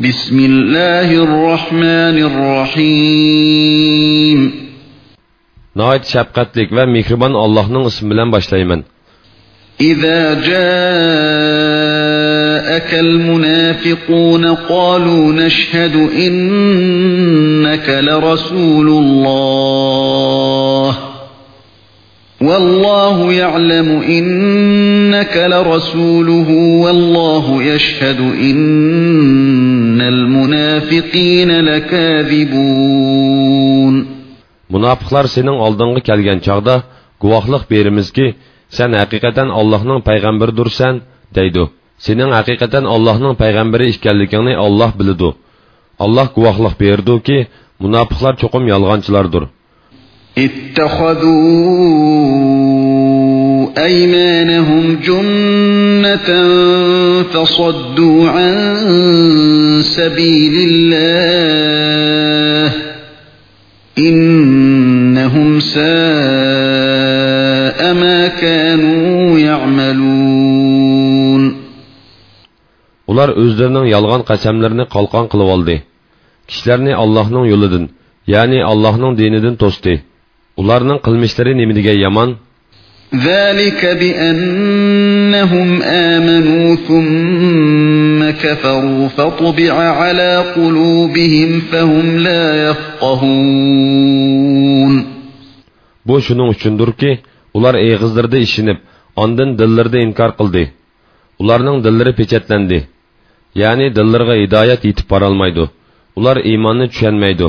بسم الله الرحمن الرحيم Nəhayət şəfqətlik və mehriban Allah'ın ismi bilan başlayman. إذا جاءك المنافقون قالوا نشهد إنك لرسول الله والله يعلم إنك لرسوله والله يشهد إن المنافقين لكاذبون Munofiqlar sening oldinga kelgan chaqda guvohlik berimizki, sen haqiqatan Allohning payg'ambaridirsan, deydi. Sening haqiqatan Allohning payg'ambari ekanligingni Alloh biladi. Alloh guvohlik berdiki, munofiqlar cho'qim yolg'onchilardir. اتخذوا أيمانهم جنة فصدوا عن سبيل الله إنهم ساء ما كانوا يعملون Ular özlərinin yalğan qəsəmlərini qalqan qılıb aldı. Kişilərini Allahın yoludan, yəni Allahın dinindən tosti. Onların qılmışları nimidigə yaman? ذَلِكَ بِأَنَّهُمْ آمَنُوا ثُمَّ كفروا فطبع على قلوبهم فهم لا يفقهون Bu shuning uchundurki, ular eg'izlarida ishinib, ondan dillarida inkor qildi. Ularning dillari pechatlendi. Ya'ni dillariga hidoyat yetib borolmaydi. Ular iymonni tushunmaydi.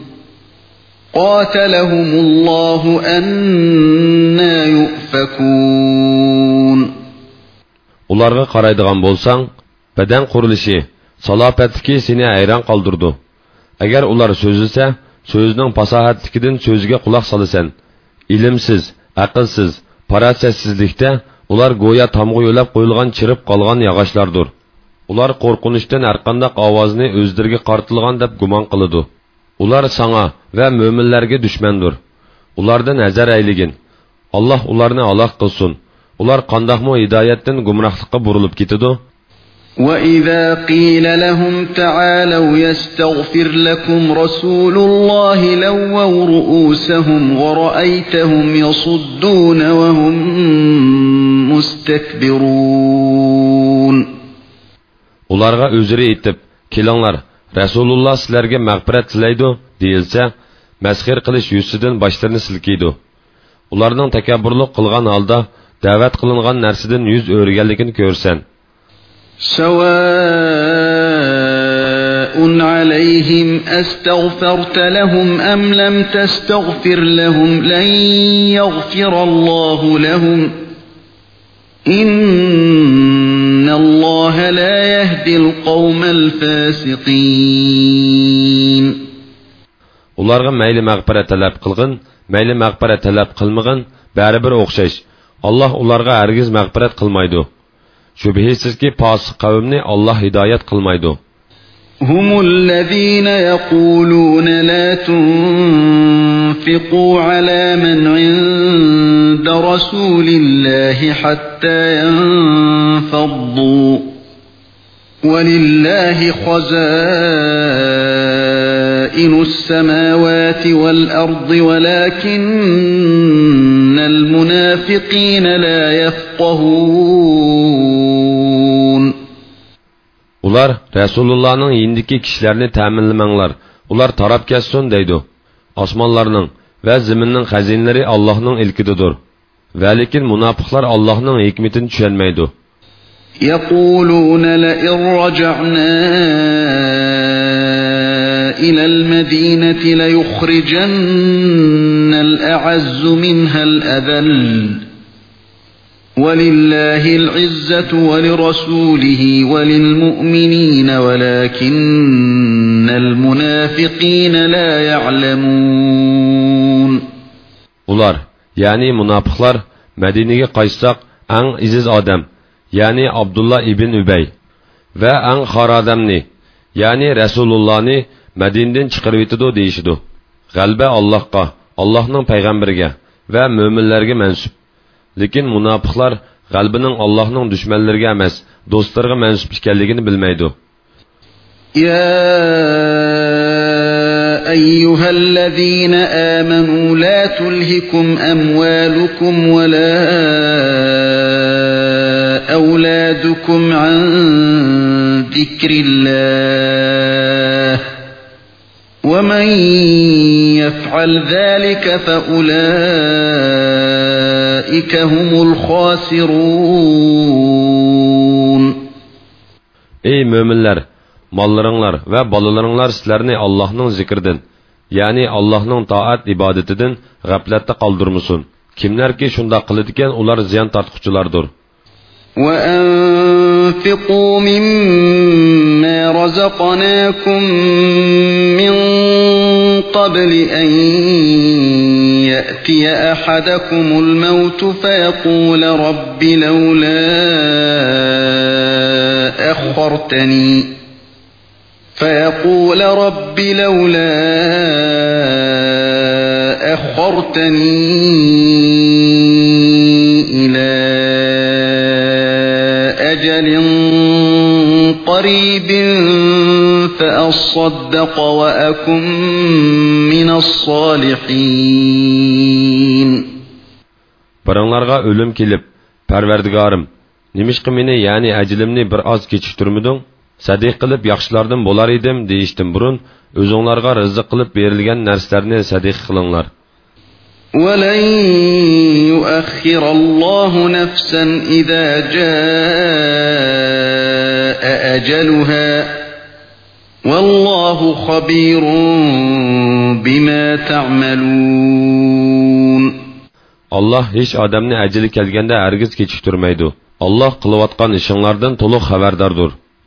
قاتلهم الله أنا يؤفكون Ularga qaraydigan bo'lsang, badan qurilishi, salopatligi seni hayron qoldirdi. Agar ular so'zlasa, so'zining fasohatligidan so'ziga quloq solasan. Ilmsiz, aqlsiz, farasatsizlikda ular go'yo tomg'a yo'lab qo'yilgan chirib qolgan yog'ochlardir. Ular qo'rqinishdan har qanday ovozni o'zlariga qartilgan deb gumon. Ular sana va mo'minlarga dushmandir. Ulardan nazar ayligin. Alloh ularni aloq qilsin. Ular qandoqmi hidoyatdan gumrohlikqa burilib ketadi? وإذا قيل لهم تعالوا يستغفر لكم رسول الله لووا رؤوسهم ورأيتهم يصدون وهم مستكبرون Ularga özürü etib, kelinglar, Rasulullah sizlarga mag'firat tilaydi, deyilsa, masxir qilish yuzidan boshlarini silkiydi. Ularning takabburlik qilgan holda da'vat qilingan narsadan yuz o'rganligini ko'rsan. سواء عليهم أستغفرت لهم أم لم تستغفر لهم لن يغفر الله لهم إن الله لا يهدي القوم الفاسقين Ularga mayli mag'firat talab qilgin, mayli mag'firat talab qilmagin, baribir o'xshash. Alloh ularga hargiz mag'firat qilmaydi. Shubhisizki, fosiq qavmni Alloh hidoyat qilmaydi. هم الذين يقولون لا تنفقوا أنفقوا على من عند رسول الله حتى ينفضوا ولله خزائن السماوات والأرض ولكن المنافقين لا يفقهون Ular Resulullah'ın indiki kişilerini teminlemenler. Ular tarap kessin deydi. Osmonlarning va zaminning xazinalari Allohning ilkididir. Va lekin munofiqlar Allohning hikmatini tushunmaydi. يقولون لئن رجعنا إلى المدينة ليخرجن الأعز منها الأذل ولله العزة ولرسوله وللمؤمنين ولكن المنافقين لا يعلمون Ular, ya'ni munofiqlar Madinaga qaytsak, eng iziz odam, ya'ni Abdullah ibn Ubay va eng xor odamni, ya'ni Rasulullohni Madinadan chiqarib yetidi deyishidu. G'alba Allohga, Allohning payg'ambariga va mo'minlarga mansub. Lekin munofiqlar g'albining allohning dushmanlariga emas do'stlariga mansub ekanligini bilmaydi يا أيها الذين آمنوا لا تلهكم أموالكم ولا أولادكم عن ذكر الله ومن يفعل ذلك فأولئك أولئك هم الخاسرون Ey möminlər, mallarınlar və balalarınlar sizlərini Allahın zikridən, Yani Allahın taat ibadətindən qəflətdə qaldırmasın. Kimlər ki şunda qılıdıkən ular ziyan tartquculardır. وَأَنفِقُوا مِمَّا رَزَقْنَاكُم مِّن قَبْلِ أَن يأتي أحدكم الموت فيقول رب لولا أخرتني. فيقول رب لولا أخرتني إلى أجل قريب فأصدق وأكن من الصالحين Baranglarga ölüm kelip, Parvardigorim, nimishqa meni, ya'ni ajlimni bir oz kechiktirmiding? Sadiq qilib yaxshilardan bo'lar edim deyishdim burun, o'zinglarga rizq qilib berilgan narsalarni sadiq qilinglar. ولن يؤخر الله نفسا إذا جاء أجلها والله خبير بما تعملون Allah hech odamni ajali kelganda hargiz kechiktirmaydi. Allah qilayotgan ishinglardan to'liq xabardordir.